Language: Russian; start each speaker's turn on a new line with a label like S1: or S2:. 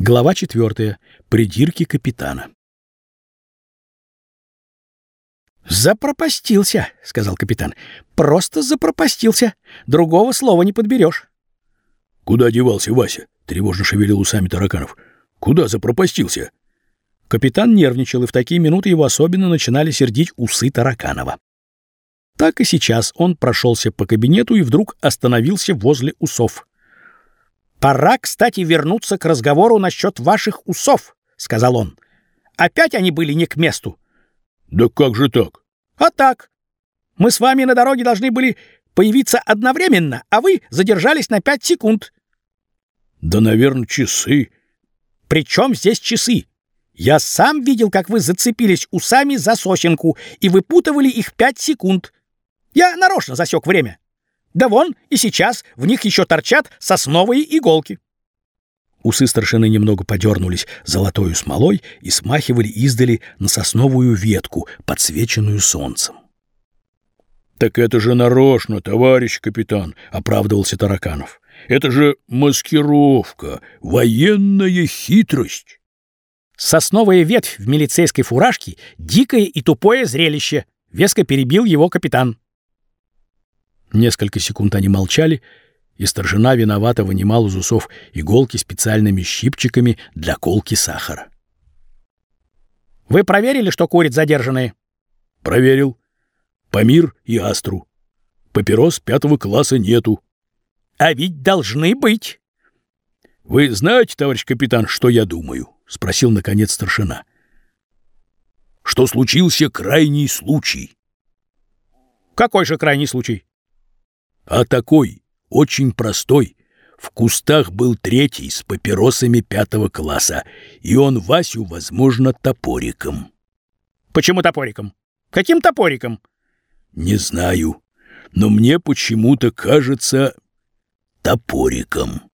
S1: Глава четвертая. Придирки капитана. «Запропастился», — сказал капитан. «Просто запропастился. Другого слова не подберешь».
S2: «Куда девался Вася?» — тревожно шевелил усами тараканов. «Куда запропастился?»
S1: Капитан нервничал, и в такие минуты его особенно начинали сердить усы Тараканова. Так и сейчас он прошелся по кабинету и вдруг остановился возле усов. «Пора, кстати, вернуться к разговору насчет ваших усов», — сказал он. «Опять они были не к месту».
S2: «Да как же так?»
S1: «А так. Мы с вами на дороге должны были появиться одновременно, а вы задержались на пять секунд».
S2: «Да, наверное, часы».
S1: «При чем здесь часы? Я сам видел, как вы зацепились усами за сосенку и выпутывали их пять секунд. Я нарочно засек время. Да вон, и сейчас в них еще торчат сосновые иголки. Усы старшины немного подернулись золотою смолой и смахивали издали на сосновую ветку, подсвеченную солнцем.
S2: «Так это же нарочно, товарищ капитан», — оправдывался Тараканов. «Это же маскировка, военная хитрость».
S1: Сосновая ветвь в милицейской фуражке — дикое и тупое зрелище. Веско перебил его капитан. Несколько секунд они молчали, и старшина виновато вынимал из усов иголки специальными щипчиками для колки сахара. «Вы проверили, что курит задержанные?»
S2: «Проверил. Памир и Астру. Папирос пятого класса нету».
S1: «А ведь должны быть».
S2: «Вы знаете, товарищ капитан, что я думаю?» — спросил, наконец, старшина. «Что случился крайний случай».
S1: «Какой же крайний случай?»
S2: «А такой, очень простой. В кустах был третий с папиросами пятого класса, и он Васю, возможно, топориком».
S1: «Почему топориком? Каким топориком?»
S2: «Не знаю, но мне почему-то кажется топориком».